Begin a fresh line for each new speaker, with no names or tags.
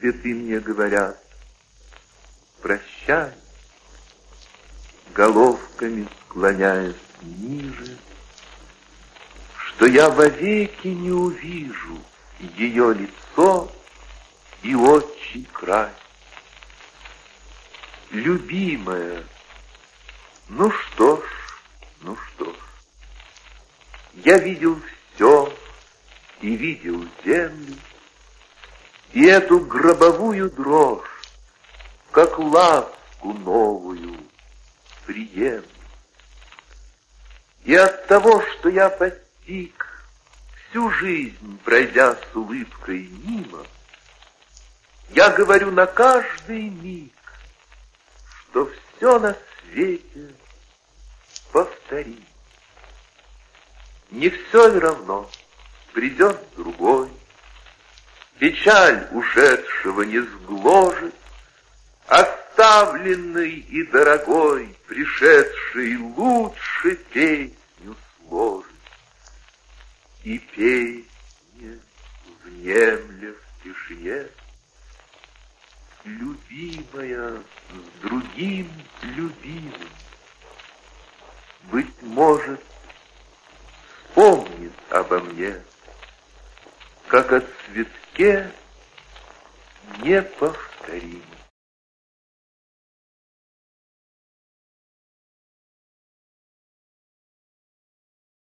цветы мне говорят, прощай, головками склоняясь ниже, что я вовеки не увижу ее лицо и отчий край. Любимая, ну что ж, ну что ж, я видел все и видел землю, и эту гробовую дрожь, как ласку новую, приемлю. И от того, что я постиг, всю жизнь пройдя с улыбкой мимо, я говорю на каждый миг, что все на свете повтори. Не все ли равно, придет другой, Печаль ушедшего не сгложит, Оставленный и дорогой, Пришедший лучше песню сложит. И песня, внемля в тишине, Любимая с другим любимым, Быть может, вспомнит обо мне, Как о цветке неповторимом.